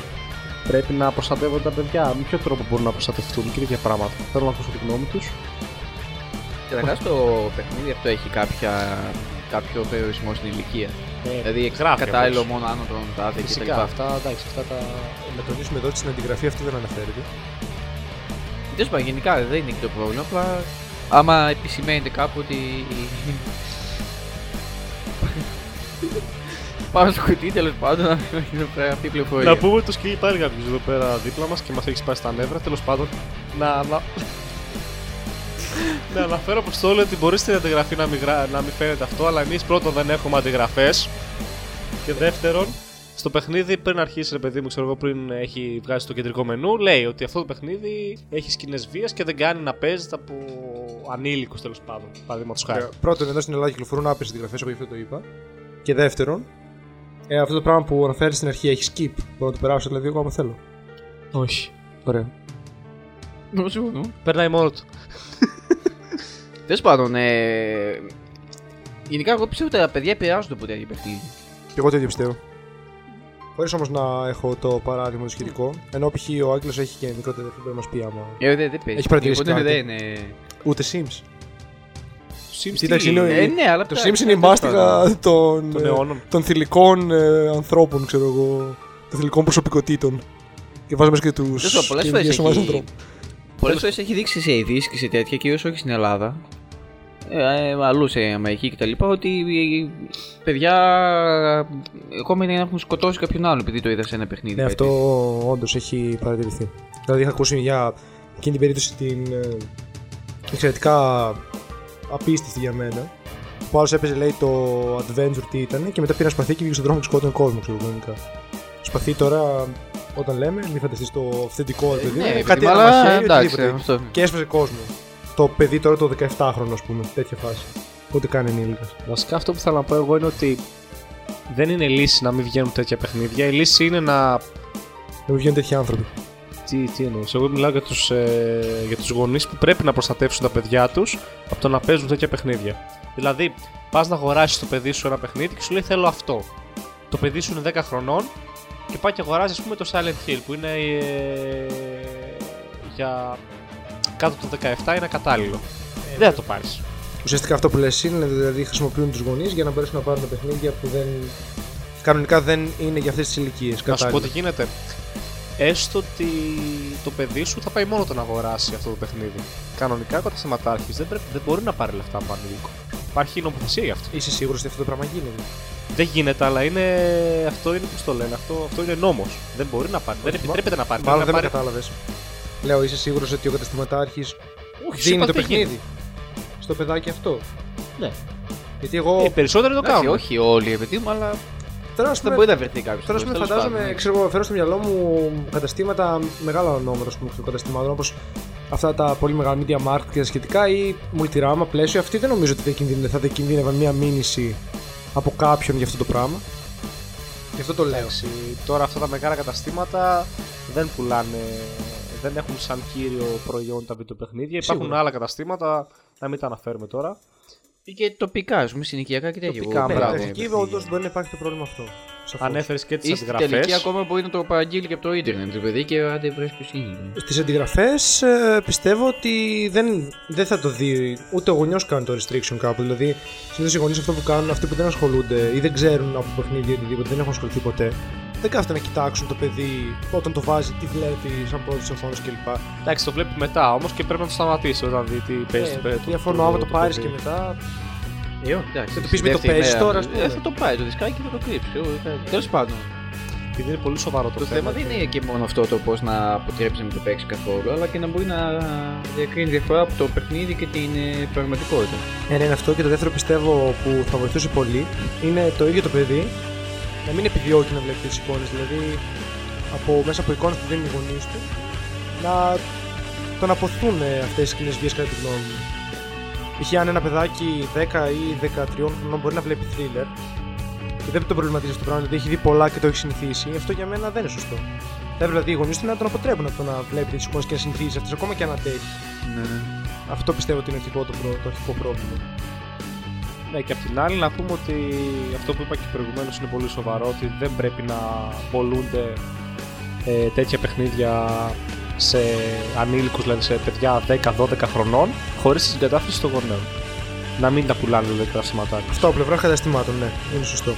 Πρέπει να προστατεύονται τα παιδιά. Με ποιο τρόπο μπορούν να προστατευτούν και τέτοια πράγματα; Θέλω να ακούσω τη γνώμη τους. Καταρχάς το παιχνίδι αυτό έχει κάποια, κάποιο περιορισμό στην ηλικία. Ε, δηλαδή γράφει κατάλληλο όμως. μόνο άνω των τάδε και τα Φυσικά λοιπά. αυτά, εντάξει, αυτά τα. Να τονίσουμε εδώ ότι στην αντιγραφή αυτή δεν αναφέρεται. Τέλος πάντων, γενικά δεν είναι και το πρόβλημα. Απλά άμα επισημαίνεται κάπου ότι. Πάνω στο κουτί τέλος πάντων να μην είναι αυτή η πληροφορία. Να πούμε ότι το σκύλι υπάρχει κάποιος εδώ πέρα δίπλα μας και μας έχει σπάσει τα νεύρα. Τέλος πάντων, να, να... <laughs> να αναφέρω προς το όλο ότι μπορείς στην αντιγραφή να μην, γρα... να μην φαίνεται αυτό, αλλά εμείς πρώτον δεν έχουμε αντιγραφές. Και δεύτερον, στο παιχνίδι πριν αρχίσει, ρε παιδί μου, ξέρω εγώ, πριν έχει βγάσει το κεντρικό μενού, λέει ότι αυτό το παιχνίδι έχει σκηνές βίας και δεν κάνει να παίζεται από ανήλικους τέλος πάντων. Παραδείγματος χάρη. Ε, Πρώτον, εδώ στην Ελλάδα κυκλοφορούν άπειρες αντιγραφέ, εγώ γι' αυτό το είπα. Και δεύτερον, ε, αυτό το πράγμα που αναφέρει στην αρχή έχει skip. Μπορώ να το περάσω δηλαδή εγώ άμα θέλω. Όχι. Ωραία. Νομίζω, Περνάει μόνο του. <laughs> Τέλος πάντων, ε... γενικά εγώ πιστεύω ότι τα παιδιά επηρεάζονται από τέτοια παιχνίδια. Και εγώ το ίδιο πιστεύω. Χωρίς όμως να έχω το παράδειγμα το σχετικό. Ενώ π.χ. ο Άγγλος έχει και μικρότερη δεν μπορεί να μας πει άμα. Ε, δεν, δεν παίζει. Έχει παρατηρήσει Οπότε κάτι. δεν είναι. Ούτε Sims. Sims Κοίταξε, τι- είναι- Ε, ναι, αλλά Το πια- Sims είναι η τέλος μάστιγα πάντων. των, των ε, αιώνων. των θηλυκών ε, ανθρώπων, ξέρω εγώ. Των θηλυκών προσωπικότητων. Και βάζουμε και τους. Τέλος πάντων, πολλές φορές έχει- Πολλές φορές έχει δείξει σε ειδήσεις και σε τέτοια, κυρίως όχι στην Ελλάδα. Ε, ε, αλλού σε Αμερική κτλ. Ότι οι παιδιά ακόμα είναι να έχουν σκοτώσει κάποιον άλλον επειδή το είδα σε ένα παιχνίδι. Ναι, κάτι. αυτό όντως έχει παρατηρηθεί. Δηλαδή, είχα ακούσει για εκείνη την περίπτωση την ε, εξαιρετικά απίστευτη για μένα. Που άλλος έπαιζε, λέει, το Adventure τι ήταν και μετά πήρε ένα σπαθί και βγήκε στον δρόμο και σκότωνε κόσμο, ξέρω εγώ. γενικά. Το σπαθί τώρα Όταν λέμε, μην φανταστείς το αυθεντικό παιδί. ναι, μου, παιδί κάτι μου, ένα αλλά μαχαίρι, εντάξει, οτιδήποτε. αυτό. Και έσπασε κόσμο. Το παιδί τώρα το 17χρονο, ας πούμε, τέτοια φάση. Ούτε καν ενήλικα. Βασικά αυτό που θέλω να πω εγώ είναι ότι δεν είναι λύση να μην βγαίνουν τέτοια παιχνίδια. Η λύση είναι να. Δεν βγαίνουν τέτοιοι άνθρωποι. Τι, τι εννοείς, Εγώ μιλάω για τους, ε, για τους γονείς που πρέπει να προστατεύσουν τα παιδιά τους από το να παίζουν τέτοια παιχνίδια. Δηλαδή, πας να αγοράσεις το παιδί σου ένα παιχνίδι και σου λέει θέλω αυτό. Το παιδί σου είναι 10 χρονών και πάει και αγοράζει ας πούμε το Silent Hill που είναι ε, για κάτω από το 17 είναι κατάλληλο. δεν θα το πάρεις. Ουσιαστικά αυτό που λες είναι δηλαδή χρησιμοποιούν τους γονείς για να μπορέσουν να πάρουν παιχνίδια που δεν. κανονικά δεν είναι για αυτές τις ηλικίες. Να σου πω τι γίνεται. Έστω ότι το παιδί σου θα πάει μόνο το να αγοράσει αυτό το παιχνίδι. Κανονικά ο καταστηματάρχη δεν, πρέπει- δεν μπορεί να πάρει λεφτά από ανήλικο. Υπάρχει νομοθεσία γι' αυτό. Είσαι σίγουρος ότι αυτό το πράγμα γίνεται; Δεν γίνεται, αλλά είναι. Αυτό είναι πώς το λένε. Αυτό, αυτό είναι νόμος. Δεν μπορεί να πάρει. Δεν Όχι, επιτρέπεται να πάρει. Μάλλον δεν Πρέπει με να πάρει... κατάλαβες. Λέω, είσαι σίγουρος ότι ο καταστηματάρχης Όχι, σου δίνει είπα το δεν παιχνίδι γίνεται. στο παιδάκι αυτό; Ναι. Γιατί εγώ. Οι περισσότεροι το Εντάξει, κάνουν. όχι όλοι, παιδί μου, αλλά Τώρα, ας δεν πούμε, μπορεί να βρεθεί κάποιος. Τώρα, ας πούμε, φαντάζομαι, ξέρω εγώ, φέρω στο μυαλό μου καταστήματα μεγάλο νούμερο ας πούμε, καταστημάτων όπως αυτά τα πολύ μεγάλα media market και τα σχετικά ή multirama πλαίσιο. Αυτοί δεν νομίζω ότι δεν κινδύνευε- θα διακινδύνευαν μία μήνυση από κάποιον για αυτό το πράγμα. Γι' αυτό το λέω. Εντάξει, τώρα αυτά τα μεγάλα καταστήματα δεν πουλάνε. Δεν έχουν σαν κύριο προϊόν τα βιντεοπαιχνίδια. Υπάρχουν Σίγουρα. άλλα καταστήματα, να μην τα αναφέρουμε τώρα. Και τοπικά, ας πούμε, συνοικιακά και τέτοια. Τοπικά, Εγώ, Ναι, μπράβο. παιδιά, εκεί παιδιά. όντως μπορεί να υπάρχει το πρόβλημα αυτό. Σαφώς. Ανέφερες και τις Ή στην τελική αντιγραφέ. ακόμα μπορεί να το παραγγείλει και από το ίντερνετ, το παιδί, και άντε βρες ποιος είναι. Στις αντιγραφές πιστεύω ότι δεν, δεν θα το δει ούτε ο γονιός κάνει το restriction κάπου. Δηλαδή, συνήθως οι γονείς αυτό που κάνουν, αυτοί που δεν ασχολούνται ή δεν ξέρουν από παιχνίδια ή οτιδήποτε, δεν έχουν ασχοληθεί ποτέ, δεν κάθεται να κοιτάξουν το παιδί όταν το βάζει, τι βλέπει σαν πρώτη οθόνη κλπ. Εντάξει, το βλέπει μετά όμως και πρέπει να το σταματήσει όταν δει τι παίζει Ε, το παιδί. διαφωνώ, άμα το πάρεις και μετά. Ε, όχι, εντάξει. Θα του στη πεις μην το δεύτερη παίζεις μέρα, τώρα, ας πούμε. Ε, θα το πάει το δισκάκι και θα το κρύψει. Τέλος πάντων. Επειδή είναι πολύ σοβαρό το, Το θέμα δεν είναι και μόνο αυτό το πώς να αποτρέψει να μην το παίξει καθόλου, αλλά και να μπορεί να διακρίνει διαφορά από το παιχνίδι και την ε, πραγματικότητα. Ένα είναι αυτό και το δεύτερο πιστεύω που θα βοηθούσε πολύ είναι το ίδιο το παιδί να μην επιδιώκει να βλέπει τις εικόνες. Δηλαδή από, μέσα από εικόνες που δίνουν οι γονείς του να τον αποθούν αυτές τι κοινέ βίες κατά τη γνώμη μου. Π.χ. αν ένα παιδάκι 10 ή 13 χρονών μπορεί να βλέπει thriller και δεν τον προβληματίζει αυτό το πράγμα, δηλαδή έχει δει πολλά και το έχει συνηθίσει, αυτό για μένα δεν είναι σωστό. Θα έπρεπε δηλαδή οι γονείς του να τον αποτρέπουν από το να βλέπει τις εικόνες και να συνηθίζει αυτές ακόμα και αν αντέχει. Ναι, ναι. Αυτό πιστεύω ότι είναι αρχικό το, προ- το αρχικό πρόβλημα. Ναι, και απ' την άλλη να πούμε ότι αυτό που είπα και προηγουμένως είναι πολύ σοβαρό ότι δεν πρέπει να πολλούνται ε, τέτοια παιχνίδια σε ανήλικους, δηλαδή σε παιδιά 10-12 χρονών, χωρίς τη συγκατάθεση των γονέων. Να μην τα πουλάνε δηλαδή τα σηματάκια. Αυτό από πλευρά καταστημάτων, ναι, είναι σωστό.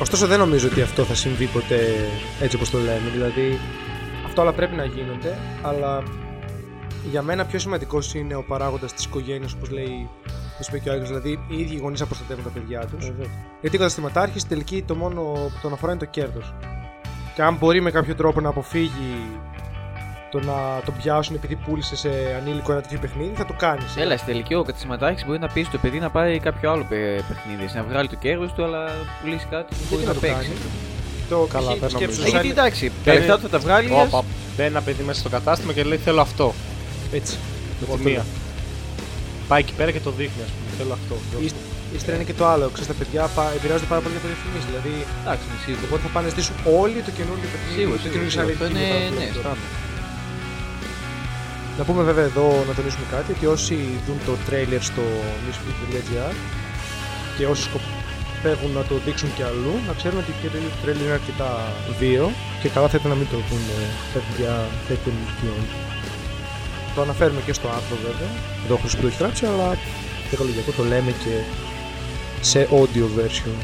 Ωστόσο, δεν νομίζω ότι αυτό θα συμβεί ποτέ έτσι όπως το λέμε. Δηλαδή, αυτό όλα πρέπει να γίνονται, αλλά για μένα πιο σημαντικός είναι ο παράγοντας της οικογένειας, όπως λέει ο είπε και ο Άγγελος, δηλαδή οι ίδιοι οι γονείς να προστατεύουν τα παιδιά τους. Γιατί ο καταστηματάρχης στην τελική το μόνο που τον αφορά είναι το κέρδος. Και αν μπορεί με κάποιο τρόπο να αποφύγει το να τον πιάσουν επειδή πούλησε σε ανήλικο ένα τέτοιο παιχνίδι, θα το κάνεις. Έλα, στη τελική ο καταστηματάρχης μπορεί να πείσει το παιδί να πάρει κάποιο άλλο παι- παιχνίδι. Να βγάλει το κέρδος του, αλλά να πουλήσει κάτι που μπορεί Γιατί να, να το παίξει. κάνει; Το Καλά, π.χ. δεν σκέψου νομίζω. Ε, σαν- γιατί εντάξει, τα Μπαίνει- λεφτά του θα τα βγάλεις. Όπα, μπαίνει ένα παιδί μέσα στο κατάστημα και λέει θέλω αυτό. Έτσι. Με Πάει εκεί πέρα και το δείχνει, ας πούμε. Θέλω αυτό. Ύς- Ύστερα είναι και το άλλο. Ξέρεις, τα παιδιά πα- επηρεάζονται πάρα πολύ από διαφημίσεις. Δηλαδή, Εντάξει, είναι σίγουρο. οπότε θα πάνε να ζητήσουν όλοι το καινούργιο παιχνίδι. Σίγουρα, το σίγουρα. καινούργιο σίγουρα. Silent Αυτό Hill είναι, μετά από ναι, αυτό. στάνταρ. Να πούμε βέβαια εδώ να τονίσουμε κάτι ότι όσοι δουν το trailer στο newsfeed.gr και όσοι σκοπεύουν να το δείξουν και αλλού, να ξέρουν ότι και το trailer είναι αρκετά βίαιο και καλά θα ήταν να μην το δουν ε, τα παιδιά τέτοιων ηλικιών. Το αναφέρουμε και στο άρθρο βέβαια, εδώ ο που το έχει γράψει, αλλά για το λογικό το λέμε και σε audio version.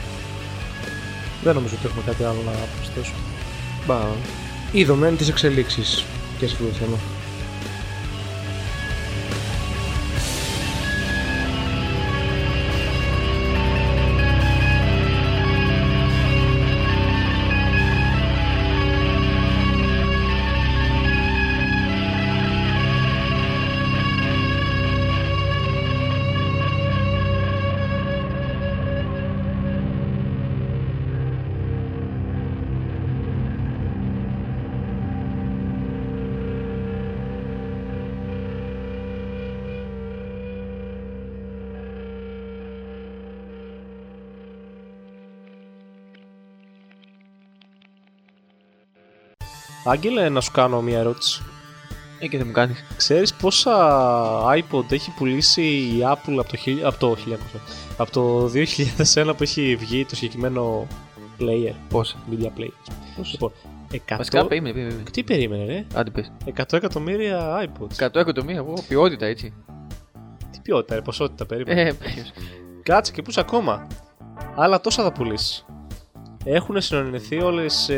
Δεν νομίζω ότι έχουμε κάτι άλλο να προσθέσουμε. Μπα. Είδαμε τις εξελίξεις και σε αυτό το θέμα. Άγγελε, να σου κάνω μια ερώτηση. Ε, και δεν μου κάνεις. Ξέρεις πόσα iPod έχει πουλήσει η Apple από το, χιλ- από το, 1900, από το 2001 που έχει βγει το συγκεκριμένο player, Πόσα; media player. Λοιπόν, 100... Βασικά περίμενε, περίμενε. Τι περίμενε ρε, Άντε πες. 100 εκατομμύρια iPods. 100 εκατομμύρια, εγώ, ποιότητα έτσι. Τι ποιότητα, ρε, ποσότητα περίμενε. Ε, ποιος. Κάτσε και πούς ακόμα. Άλλα τόσα θα πουλήσεις. Έχουν συνονιθεί όλες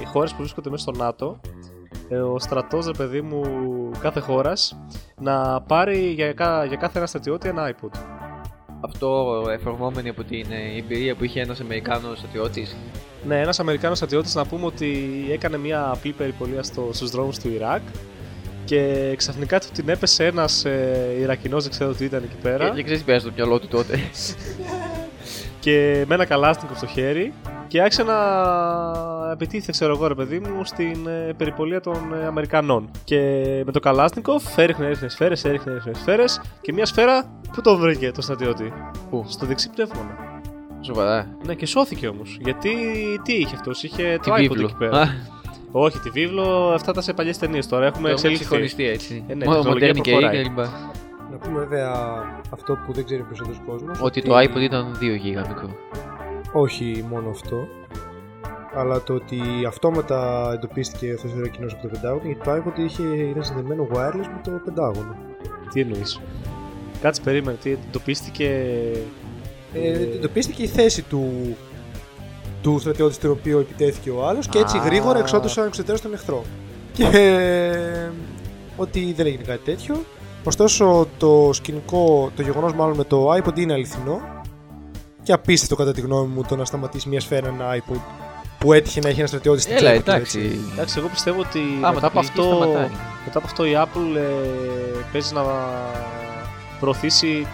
οι χώρες που βρίσκονται μέσα στο ΝΑΤΟ. ε, ο στρατός, ρε παιδί μου, κάθε χώρας να πάρει για, κα- για κάθε ένα στρατιώτη ένα iPod. Αυτό εφορμόμενοι από την ε, εμπειρία που είχε ένας Αμερικάνος στρατιώτης. Ναι, ένας Αμερικάνος στρατιώτης να πούμε ότι έκανε μια απλή περιπολία στο, στους δρόμους του Ιράκ και ξαφνικά του την έπεσε ένας ε, Ιρακινός, δεν ξέρω τι ήταν εκεί πέρα. Και δεν ξέρεις τι πέρασε στο μυαλό του τότε. <laughs> και με ένα καλάστικο στο χέρι και άρχισε να επιτίθεται, ξέρω εγώ, ρε παιδί μου, στην ε, περιπολία των ε, Αμερικανών. Και με το Καλάστικοφ έριχνε, έριχνε σφαίρες, έριχνε, έριχνε σφαίρες και μια σφαίρα που το βρήκε το στρατιώτη; Πού; Στο δεξί πνεύμονα. Σοβαρά. Ναι, και σώθηκε όμως. Γιατί τι είχε αυτός, είχε Τη το iPod βίβλο. εκεί πέρα. Α, Όχι, τη βίβλο, αυτά τα σε παλιές ταινίες τώρα. Έχουμε το έχουμε εξελιχθεί. συγχρονιστεί έτσι. Ε, ναι, Μόνο τεχνολογία μοντέρνη και προχωράει. κλπ. Να πούμε βέβαια αυτό που δεν ξέρει ο περισσότερος κόσμος. Ότι το iPod ήταν 2 GB μικρό. Όχι μόνο αυτό. Αλλά το ότι αυτόματα εντοπίστηκε αυτός ο Ιρακινό από το Πεντάγωνο γιατί το iPod είχε, ήταν συνδεμένο wireless με το Πεντάγωνο. Τι εννοείς; Κάτσε, περίμενε, τι εντοπίστηκε. Ε, εντοπίστηκε η θέση του, του στρατιώτης στον οποίο επιτέθηκε ο άλλος και έτσι Α. γρήγορα εξόντουσαν εξωτερικά τον εχθρό. Και ε, ότι δεν έγινε κάτι τέτοιο. Ωστόσο το σκηνικό, το γεγονός μάλλον με το iPod είναι αληθινό και απίστευτο κατά τη γνώμη μου το να σταματήσει μια σφαίρα ένα iPod που έτυχε να έχει ένα στρατιώτη στην Έλα, τσέπη του, εντάξει. έτσι. Εντάξει, εγώ πιστεύω ότι Άμα μετά, το από πληγεί, αυτό, σταματάει. μετά από αυτό η Apple ε, παίζει να προωθήσει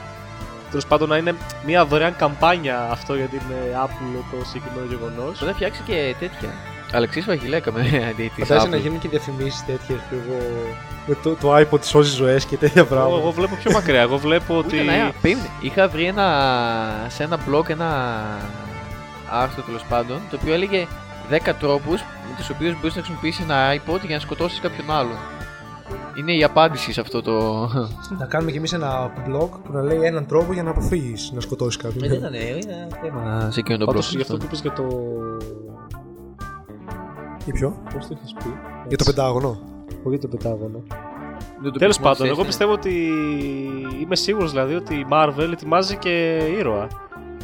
τέλος πάντων να είναι μια δωρεάν καμπάνια αυτό για την ε, Apple το συγκεκριμένο γεγονός. Μπορεί να φτιάξει και τέτοια. Αλεξής Βαγγιλέκα με <laughs> αντί της Φαντάζεσαι να Apple. γίνουν και διαφημίσεις τέτοιες που εγώ. Με το, το iPod σώζεις ζωές και τέτοια Εγώ, πράγματα. εγώ βλέπω πιο μακριά. Εγώ βλέπω ότι. Ούτε να, ε, περίμενε. Είχα βρει ένα, σε ένα blog ένα άρθρο τέλος πάντων το οποίο έλεγε 10 τρόπους με τους οποίους μπορείς να χρησιμοποιήσεις ένα iPod για να σκοτώσεις κάποιον άλλον. Είναι η απάντηση σε αυτό το. Να κάνουμε κι εμείς ένα blog που να λέει έναν τρόπο για να αποφύγεις να σκοτώσεις κάποιον. Ε, ήταν ένα θέμα σε εκείνο το Πάντως blog. γι' αυτό που είπες για το. Για ποιο; Πώς το έχεις πει. Για το Πεντάγωνο. Όχι για το Πεντάγωνο. Δεν το Τέλος πιστεύω, πάντων, ξέρεις, εγώ ναι. πιστεύω ότι. Είμαι σίγουρος δηλαδή ότι η Marvel ετοιμάζει και ήρωα.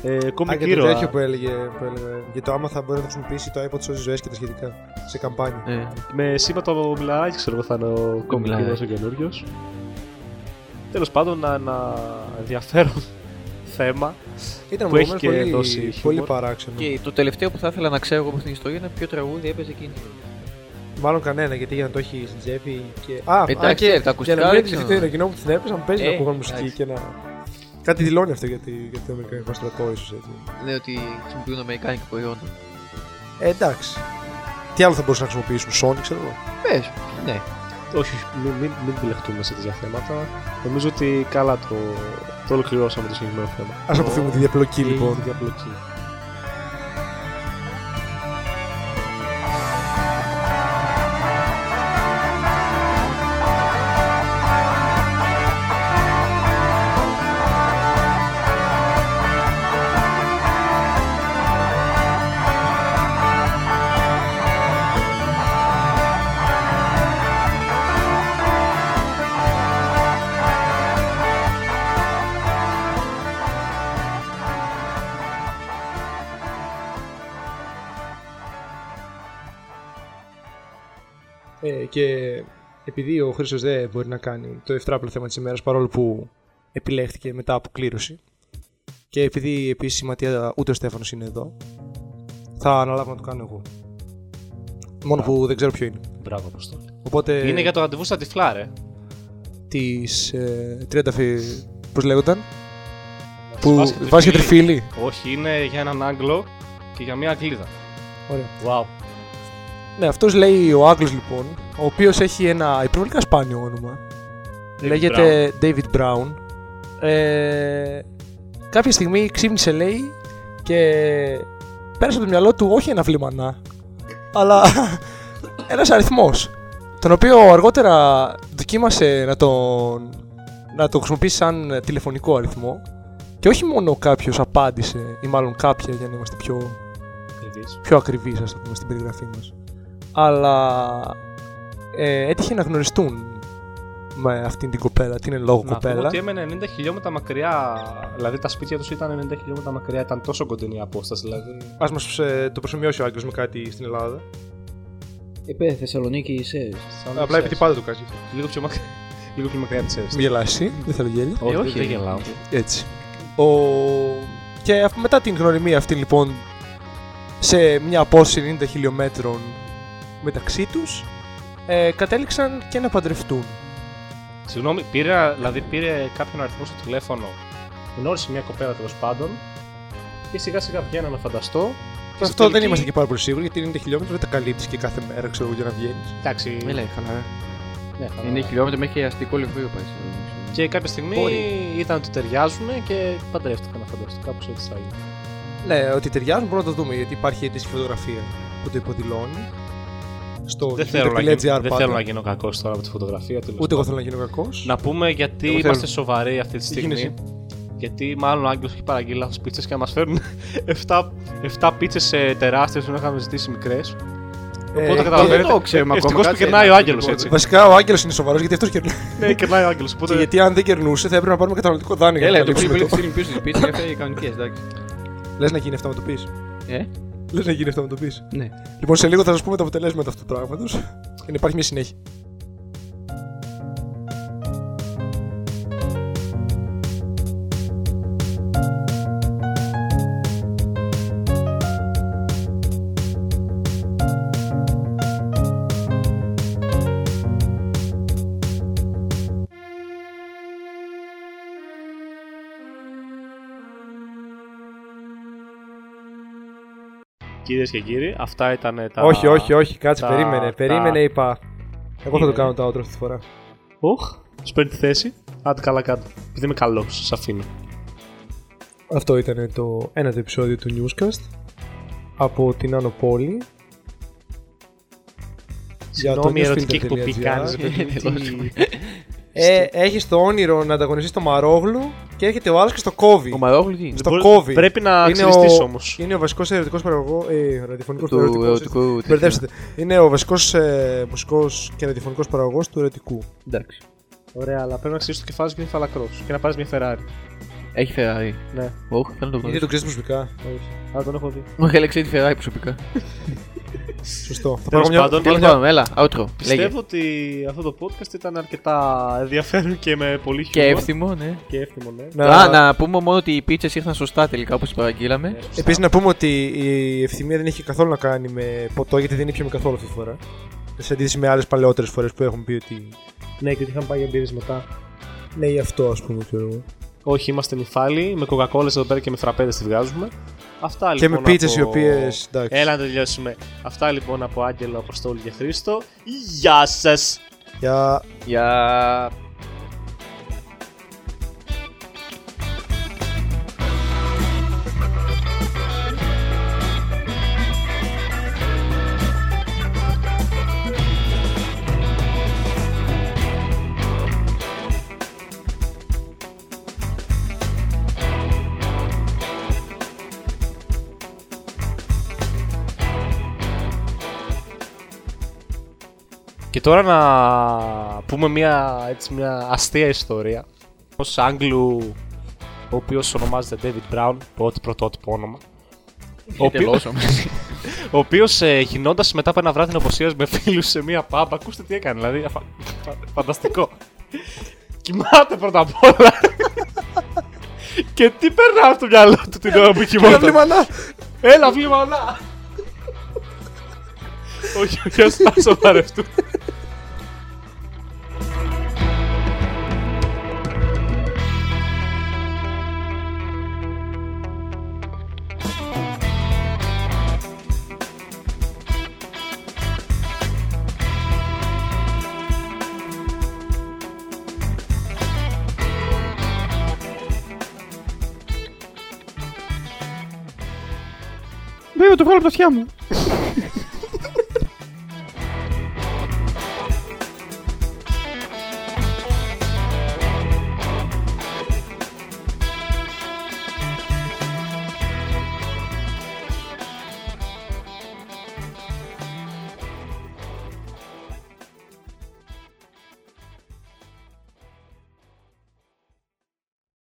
Ε, Α, κόμικ και το ήρωα. τέτοιο που έλεγε, που έλεγε. Για το άμα θα μπορεί να χρησιμοποιήσει το iPod σώζει ζωές και τα σχετικά. Σε καμπάνια. Ε, Με σήμα το μιλαράκι, ξέρω εγώ, θα είναι ο κόμικ Μιλαράκι. ήρωας ο καινούριος. Τέλος πάντων, ένα, ένα ενδιαφέρον θέμα. Ήταν Που έχει προηγουμένως και πολύ, δώσει πολύ χιούμορ. παράξενο. και το τελευταίο που θα ήθελα να ξέρω από την ιστορία είναι ποιο τραγούδι έπαιζε εκείνη. Μάλλον κανένα γιατί για να το έχει στην τσέπη. Και... Α, Εντάξει, α, και, τα για ακουστικά να μην δεν εκτεθεί ξέρω. το κοινό που την έπαιζε, να παίζει Ε, να ακούγαν μουσική εντάξει. και να. Κάτι δηλώνει αυτό για, τη, για το Αμερικανικό στρατό, ίσως έτσι. Λέει ότι χρησιμοποιούν αμερικάνικα προϊόντα. Ε, εντάξει. Τι άλλο θα μπορούσαν να χρησιμοποιήσουν, Sony, ξέρω εγώ. Πες, ναι. Όχι, μην, μην, μην μπλεχτούμε σε τέτοια θέματα. Νομίζω ότι καλά το, το ολοκληρώσαμε το συγκεκριμένο θέμα. Α αποφύγουμε τη διαπλοκή Η λοιπόν. διαπλοκή. Και επειδή ο Χρήστος δεν μπορεί να κάνει το ευτράπλο θέμα της ημέρας παρόλο που επιλέχθηκε μετά από κλήρωση και επειδή επίσης η Ματία ούτε ο Στέφανος είναι εδώ θα αναλάβω να το κάνω εγώ. Μόνο που δεν ξέρω ποιο είναι. Μπράβο, Αποστόλη. Οπότε Είναι για το ραντεβού στα τυφλά, ρε. τις ε, 30 φι... πώς λέγονταν; Που Βάζει και βάζει και τριφύλι. τριφύλι. Όχι, είναι για έναν Άγγλο και για μια Αγγλίδα. Ωραία. Wow. Ναι, αυτός λέει ο Άγγλος λοιπόν, ο οποίος έχει ένα υπερβολικά σπάνιο όνομα. David Λέγεται David Brown. Ε, κάποια στιγμή ξύπνησε λέει και πέρασε από το μυαλό του όχι ένα βλημανά, αλλά <laughs> ένας αριθμός, τον οποίο αργότερα δοκίμασε να τον, να το χρησιμοποιήσει σαν τηλεφωνικό αριθμό και όχι μόνο κάποιος απάντησε, ή μάλλον κάποια για να είμαστε πιο, Ακριβής. πιο ακριβείς ας το πούμε στην περιγραφή μας, αλλά ε, έτυχε να γνωριστούν με αυτήν την κοπέλα, την εν λόγω Να πούμε κοπέλα. ότι έμενε 90 χιλιόμετρα μακριά. Δηλαδή τα σπίτια τους ήταν 90 χιλιόμετρα μακριά. Ήταν τόσο κοντινή η απόσταση. Δηλαδή. Ας μας ε, το προσωμιώσει ο Άγγελος με κάτι στην Ελλάδα. Είπε Θεσσαλονίκη είσαι. σαν Απλά επειδή ξέρεις, πάντα το κάνει. Λίγο πιο μακριά. Λίγο πιο μακριά της Μην γελάς εσύ, δεν θέλω γέλιο. Όχι, όχι, δεν ρε. γελάω. Έτσι. Ο... Και αφ- μετά την γνωριμία αυτή λοιπόν σε μια απόσταση 90 χιλιόμετρων μεταξύ τους ε, κατέληξαν και να παντρευτούν. Συγγνώμη, πήρε, δηλαδή πήρε κάποιον αριθμό στο τηλέφωνο. Γνώρισε μια κοπέλα τέλος πάντων. Και σιγά σιγά βγαίνανε να φανταστώ. Και στη αυτό δεν τελική- είμαστε και πάρα πολύ σίγουροι γιατί 90 χιλιόμετρα δεν τα καλύπτεις και κάθε μέρα ξέρω εγώ για να βγαίνεις. Εντάξει. Μιλάει χαλαρά. ναι, χαλαρά. Είναι χιλιόμετρα μέχρι και αστικό λεωφορείο πάει. σε Θεσσαλονίκη. Και κάποια στιγμή Μπορεί. ήταν ότι ταιριάζουν και παντρεύτηκαν να φανταστώ. Κάπως έτσι θα γίνει. Ναι, ότι ταιριάζουν μπορούμε να το δούμε γιατί υπάρχει αίτηση φωτογραφία που το υποδηλώνει. Στο Δεν θέλω, να, Twitter.gr γίνω, δεν πάντα. θέλω να γίνω κακό τώρα από τη φωτογραφία. τέλος Ούτε εγώ πάντων. θέλω να γίνω κακό. Να πούμε γιατί Εγώ είμαστε θέλω. σοβαροί αυτή τη στιγμή. γίνεσαι. Γιατί μάλλον ο Άγγελος έχει παραγγείλει λάθος πίτσες και να μας φέρουν 7, 7 πίτσες ε, τεράστιες που είχαμε ζητήσει μικρές. Οπότε δεν καταλαβαίνετε. το ξέρουμε ακόμα, Ευτυχώς που κάτσε, κερνάει να ο το Άγγελος πω. έτσι. Βασικά ο Άγγελο είναι σοβαρό γιατί αυτό κερνάει. ναι, κερνάει ο Άγγελος. Και Οπότε γιατί αν δεν κερνούσε θα έπρεπε να πάρουμε καταναλωτικό δάνειο για Έλα, να το καλύψουμε πήγε το. πολύ πίσω στην πίτσα και έφερε κανονικέ, εντάξει. Λε να γίνει αυτό με το πει. Ε, Λε να γίνει αυτό με το πεις. ναι. Λοιπόν, σε λίγο θα σας πούμε τα αποτελέσματα αυτού του πράγματος. Και να υπάρχει μια συνέχεια. Κυρίες και κύριοι, αυτά ήταν τα... Όχι, όχι, όχι, κάτσε, τα- περίμενε. τα- Περίμενε, είπα. Εγώ θα το Είναι. κάνω το outro αυτή τη φορά. Οχ, σου παίρνει τη θέση. Άντε καλά κάτω. Επειδή είμαι καλός, σας αφήνω. Αυτό ήταν το ένατο επεισόδιο του Newscast από την Άνω Πόλη. Για το Συγγνώμη, η ερωτική newsfilter.gr. εκπομπή κάνεις. <laughs> ρε παιδί. Ε, έχεις το όνειρο να ανταγωνιστείς στο Μαρόγλου και έρχεται ο άλλος και στο κόβει. Ο Μαρόγλου τι; Είναι. Στο Μπορεί- κόβει. Πρέπει να Είναι ξυριστείς ο- όμως. Είναι ο βασικός ερωτικό παραγωγό. Ε, ραδιοφωνικός Του ερωτικού. Μπερδέψτε. Είναι ο βασικός ε, μουσικός και ραδιοφωνικός παραγωγός του ερωτικού. Εντάξει. Ωραία, αλλά πρέπει να ξύσεις το κεφάλι σου και είναι φαλακρός. Και να πάρεις μια Ferrari. Έχει Ferrari. Ναι, Όχι, θέλω να το Γιατί γνωρίσω. το ξέρεις προσωπικά; όχι. Αλλά τον έχω δει. Μου είχε λέξει τη Ferrari προσωπικά. <laughs> Σωστό. Θα Τέλος πάρω μια. πάντων, Τέλος πάντων, έλα, outro. Λέγε. Πιστεύω ότι αυτό το podcast ήταν αρκετά ενδιαφέρον και με πολύ Και χιούμορ. εύθυμο, ναι. Και εύθυμο, ναι. Να- Α, να πούμε μόνο ότι οι πίτσες ήρθαν σωστά τελικά όπως παραγγείλαμε. Ναι, σωστά. Επίσης να πούμε ότι η ευθυμία δεν έχει καθόλου να κάνει με ποτό γιατί δεν ήπιαμε καθόλου αυτή τη φορά. Σε αντίθεση με άλλες παλαιότερες φορές που έχουμε πει ότι. Ναι, και ότι είχαμε πάει για μπύρες μετά. Ναι, γι' αυτό ας πούμε, ξέρω εγώ. Όχι, είμαστε νυφάλοι. Με κοκακόλες εδώ πέρα και με φραπέδες τη βγάζουμε. Αυτά Και λοιπόν. με πίτσες από- οι οποίες. Έλα να τελειώσουμε. Αυτά λοιπόν από Άγγελο, Αποστόλη και Χρήστο. Γεια σας! Για Για. Τώρα να πούμε μια, έτσι, μια αστεία ιστορία. Ως Άγγλου, ο οποίος ονομάζεται David Brown, πρώτο πρωτότυπο όνομα. Ο οποίο- Τελώσω. <laughs> ο οποίος ε, γινώντας μετά από ένα βράδυ νοποσία με φίλους σε μία pub, ακούστε τι έκανε. Δηλαδή, φα- φα- φανταστικό. <laughs> Κοιμάται πρώτα απ' όλα. και τι περνάει από το μυαλό του την ώρα που κοιμόταν. βλημανά! Έλα, βλημανά! όχι, όχι, ας <laughs> τα σοβαρευτούμε. Βέβαια, το βγάλω